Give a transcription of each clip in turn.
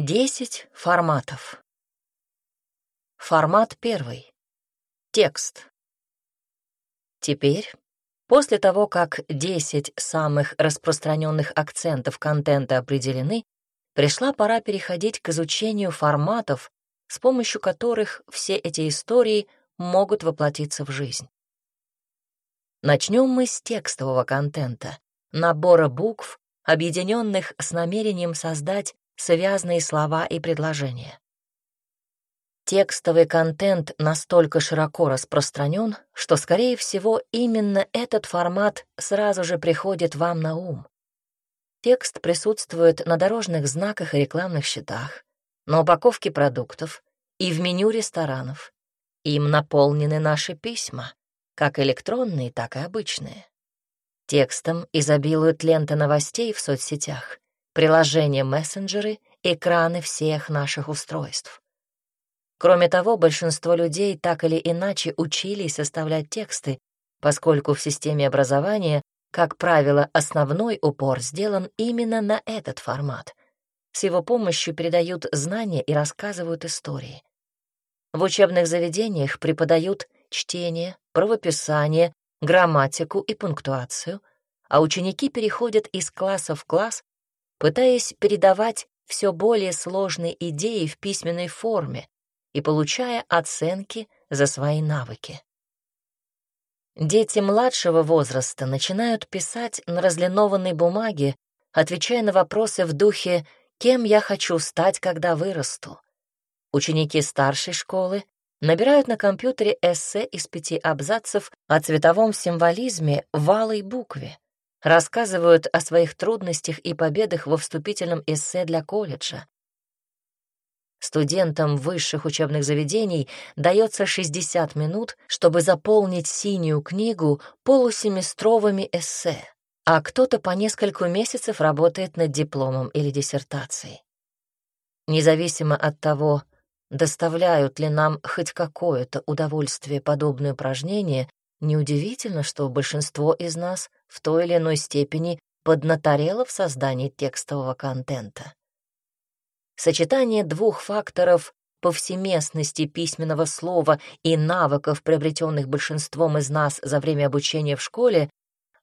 Десять форматов. Формат первый. Текст. Теперь, после того, как 10 самых распространенных акцентов контента определены, пришла пора переходить к изучению форматов, с помощью которых все эти истории могут воплотиться в жизнь. Начнем мы с текстового контента, набора букв, объединенных с намерением создать связные слова и предложения. Текстовый контент настолько широко распространен, что, скорее всего, именно этот формат сразу же приходит вам на ум. Текст присутствует на дорожных знаках и рекламных щитах, на упаковке продуктов и в меню ресторанов. Им наполнены наши письма, как электронные, так и обычные. Текстом изобилуют ленты новостей в соцсетях, приложения мессенджеры, экраны всех наших устройств. Кроме того, большинство людей так или иначе учились составлять тексты, поскольку в системе образования, как правило, основной упор сделан именно на этот формат. С его помощью передают знания и рассказывают истории. В учебных заведениях преподают чтение, правописание, грамматику и пунктуацию, а ученики переходят из класса в класс, пытаясь передавать все более сложные идеи в письменной форме, и получая оценки за свои навыки. Дети младшего возраста начинают писать на разлинованной бумаге, отвечая на вопросы в духе «Кем я хочу стать, когда вырасту?». Ученики старшей школы набирают на компьютере эссе из пяти абзацев о цветовом символизме в алой букве, рассказывают о своих трудностях и победах во вступительном эссе для колледжа, Студентам высших учебных заведений дается 60 минут, чтобы заполнить синюю книгу полусеместровыми эссе, а кто-то по несколько месяцев работает над дипломом или диссертацией. Независимо от того, доставляют ли нам хоть какое-то удовольствие подобные упражнения, неудивительно, что большинство из нас в той или иной степени поднаторело в создании текстового контента. Сочетание двух факторов повсеместности письменного слова и навыков, приобретенных большинством из нас за время обучения в школе,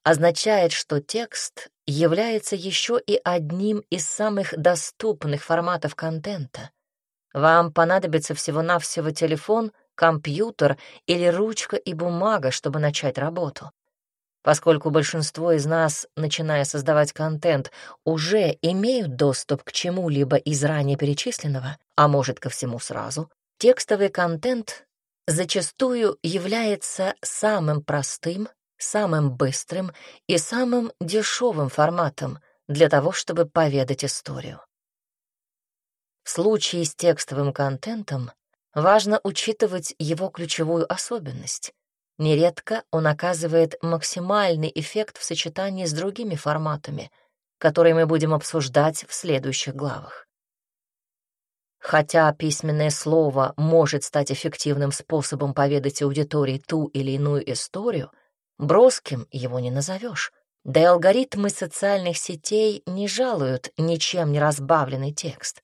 означает, что текст является еще и одним из самых доступных форматов контента. Вам понадобится всего-навсего телефон, компьютер или ручка и бумага, чтобы начать работу. Поскольку большинство из нас, начиная создавать контент, уже имеют доступ к чему-либо из ранее перечисленного, а может ко всему сразу, текстовый контент зачастую является самым простым, самым быстрым и самым дешевым форматом для того, чтобы поведать историю. В случае с текстовым контентом важно учитывать его ключевую особенность Нередко он оказывает максимальный эффект в сочетании с другими форматами, которые мы будем обсуждать в следующих главах. Хотя письменное слово может стать эффективным способом поведать аудитории ту или иную историю, броским его не назовешь. Да и алгоритмы социальных сетей не жалуют ничем не разбавленный текст.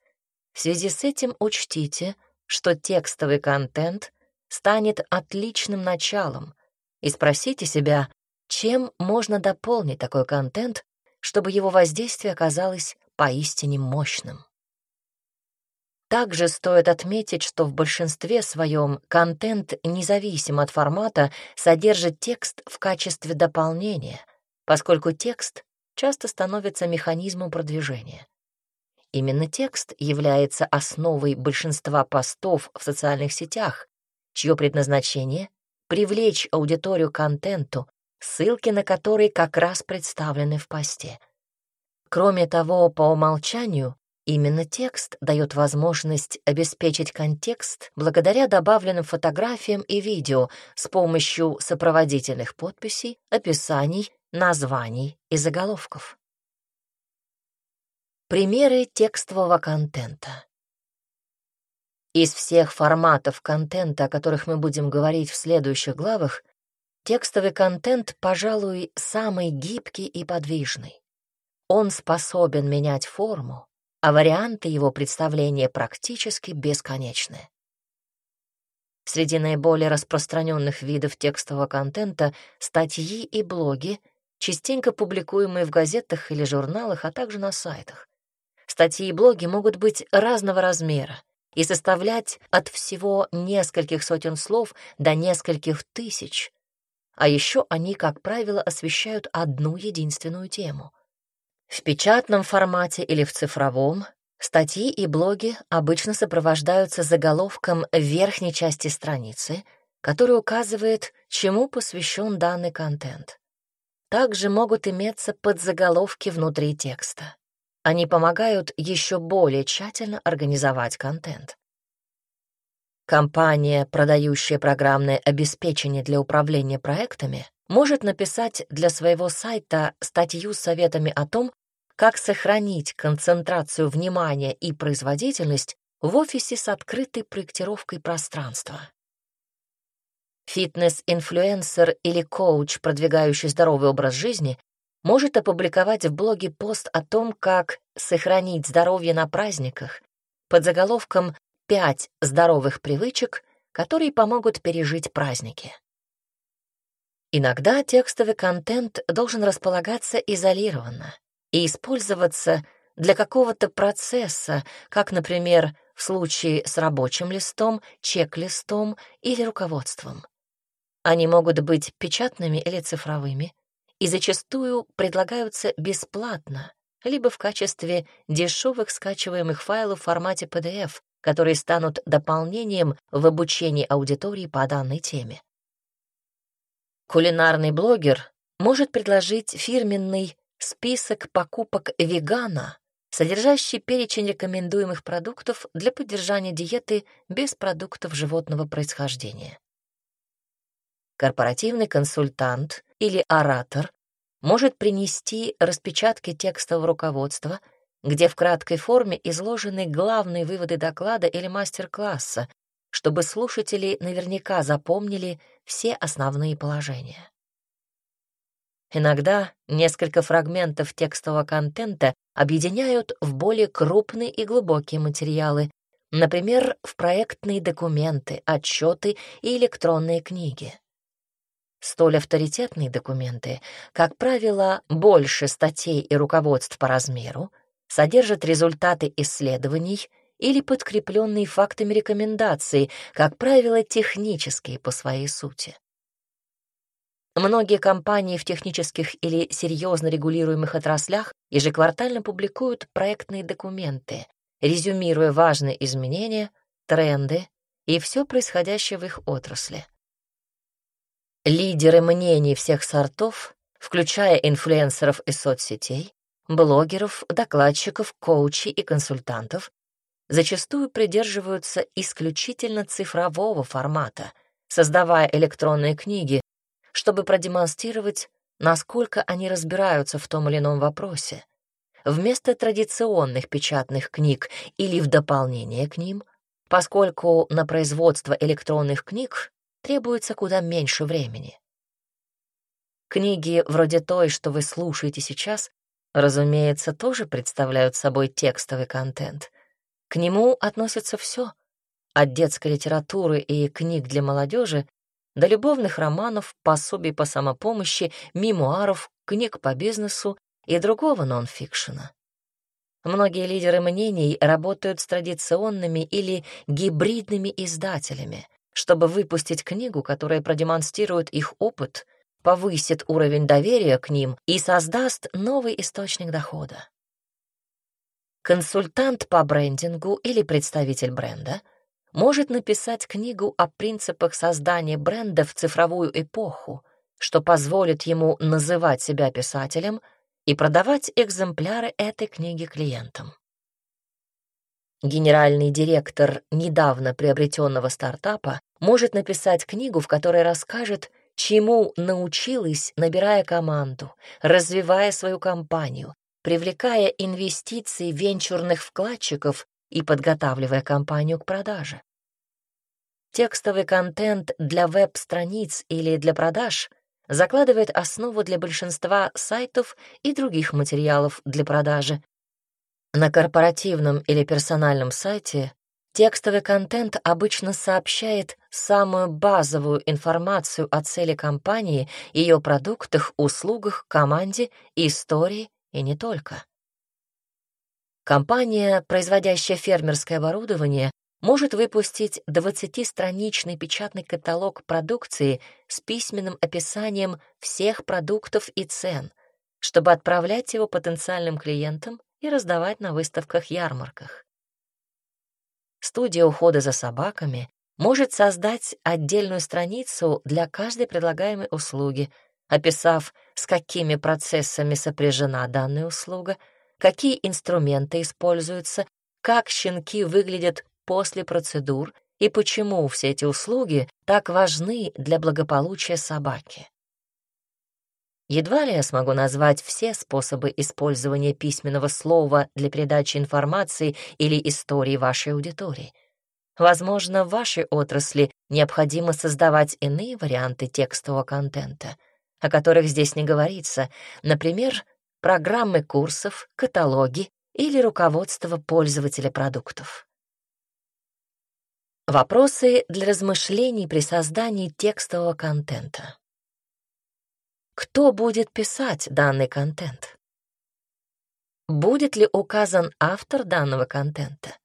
В связи с этим учтите, что текстовый контент станет отличным началом, и спросите себя, чем можно дополнить такой контент, чтобы его воздействие оказалось поистине мощным. Также стоит отметить, что в большинстве своем контент, независимо от формата, содержит текст в качестве дополнения, поскольку текст часто становится механизмом продвижения. Именно текст является основой большинства постов в социальных сетях, чье предназначение — привлечь аудиторию к контенту, ссылки на который как раз представлены в посте. Кроме того, по умолчанию именно текст дает возможность обеспечить контекст благодаря добавленным фотографиям и видео с помощью сопроводительных подписей, описаний, названий и заголовков. Примеры текстового контента. Из всех форматов контента, о которых мы будем говорить в следующих главах, текстовый контент, пожалуй, самый гибкий и подвижный. Он способен менять форму, а варианты его представления практически бесконечны. Среди наиболее распространенных видов текстового контента — статьи и блоги, частенько публикуемые в газетах или журналах, а также на сайтах. Статьи и блоги могут быть разного размера и составлять от всего нескольких сотен слов до нескольких тысяч. А еще они, как правило, освещают одну единственную тему. В печатном формате или в цифровом Статьи и блоги обычно сопровождаются заголовком верхней части страницы, который указывает, чему посвящен данный контент. Также могут иметься подзаголовки внутри текста. Они помогают еще более тщательно организовать контент. Компания, продающая программное обеспечение для управления проектами, может написать для своего сайта статью с советами о том, как сохранить концентрацию внимания и производительность в офисе с открытой проектировкой пространства. Фитнес-инфлюенсер или коуч, продвигающий здоровый образ жизни, может опубликовать в блоге пост о том, как сохранить здоровье на праздниках под заголовком «Пять здоровых привычек, которые помогут пережить праздники». Иногда текстовый контент должен располагаться изолированно и использоваться для какого-то процесса, как, например, в случае с рабочим листом, чек-листом или руководством. Они могут быть печатными или цифровыми, и зачастую предлагаются бесплатно, либо в качестве дешевых скачиваемых файлов в формате PDF, которые станут дополнением в обучении аудитории по данной теме. Кулинарный блогер может предложить фирменный список покупок вегана, содержащий перечень рекомендуемых продуктов для поддержания диеты без продуктов животного происхождения. Корпоративный консультант или оратор может принести распечатки текстового руководства, где в краткой форме изложены главные выводы доклада или мастер-класса, чтобы слушатели наверняка запомнили все основные положения. Иногда несколько фрагментов текстового контента объединяют в более крупные и глубокие материалы, например, в проектные документы, отчеты и электронные книги. Столь авторитетные документы, как правило, больше статей и руководств по размеру, содержат результаты исследований или подкрепленные фактами рекомендации, как правило, технические по своей сути. Многие компании в технических или серьезно регулируемых отраслях ежеквартально публикуют проектные документы, резюмируя важные изменения, тренды и все происходящее в их отрасли. Лидеры мнений всех сортов, включая инфлюенсеров из соцсетей, блогеров, докладчиков, коучей и консультантов, зачастую придерживаются исключительно цифрового формата, создавая электронные книги, чтобы продемонстрировать, насколько они разбираются в том или ином вопросе. Вместо традиционных печатных книг или в дополнение к ним, поскольку на производство электронных книг требуется куда меньше времени. Книги вроде той, что вы слушаете сейчас, разумеется, тоже представляют собой текстовый контент. К нему относится все, от детской литературы и книг для молодежи до любовных романов, пособий по самопомощи, мемуаров, книг по бизнесу и другого нонфикшена. Многие лидеры мнений работают с традиционными или гибридными издателями, чтобы выпустить книгу, которая продемонстрирует их опыт, повысит уровень доверия к ним и создаст новый источник дохода. Консультант по брендингу или представитель бренда — может написать книгу о принципах создания бренда в цифровую эпоху, что позволит ему называть себя писателем и продавать экземпляры этой книги клиентам. Генеральный директор недавно приобретенного стартапа может написать книгу, в которой расскажет, чему научилась, набирая команду, развивая свою компанию, привлекая инвестиции венчурных вкладчиков и подготавливая компанию к продаже. Текстовый контент для веб-страниц или для продаж закладывает основу для большинства сайтов и других материалов для продажи. На корпоративном или персональном сайте текстовый контент обычно сообщает самую базовую информацию о цели компании, ее продуктах, услугах, команде, истории и не только. Компания, производящая фермерское оборудование, может выпустить 20-страничный печатный каталог продукции с письменным описанием всех продуктов и цен, чтобы отправлять его потенциальным клиентам и раздавать на выставках-ярмарках. Студия ухода за собаками может создать отдельную страницу для каждой предлагаемой услуги, описав, с какими процессами сопряжена данная услуга, какие инструменты используются, как щенки выглядят после процедур и почему все эти услуги так важны для благополучия собаки. Едва ли я смогу назвать все способы использования письменного слова для передачи информации или истории вашей аудитории. Возможно, в вашей отрасли необходимо создавать иные варианты текстового контента, о которых здесь не говорится, например, программы курсов, каталоги или руководство пользователя продуктов. Вопросы для размышлений при создании текстового контента. Кто будет писать данный контент? Будет ли указан автор данного контента?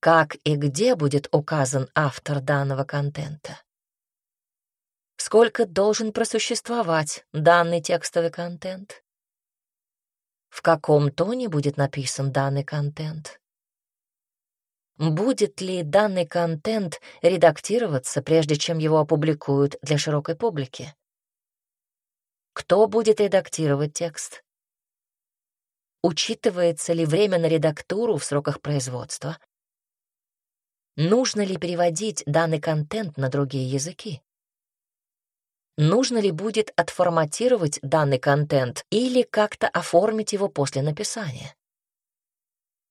Как и где будет указан автор данного контента? Сколько должен просуществовать данный текстовый контент? В каком тоне будет написан данный контент? Будет ли данный контент редактироваться, прежде чем его опубликуют для широкой публики? Кто будет редактировать текст? Учитывается ли время на редактуру в сроках производства? Нужно ли переводить данный контент на другие языки? Нужно ли будет отформатировать данный контент или как-то оформить его после написания?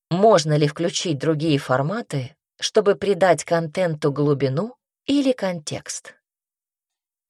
Можно ли включить другие форматы, чтобы придать контенту глубину или контекст?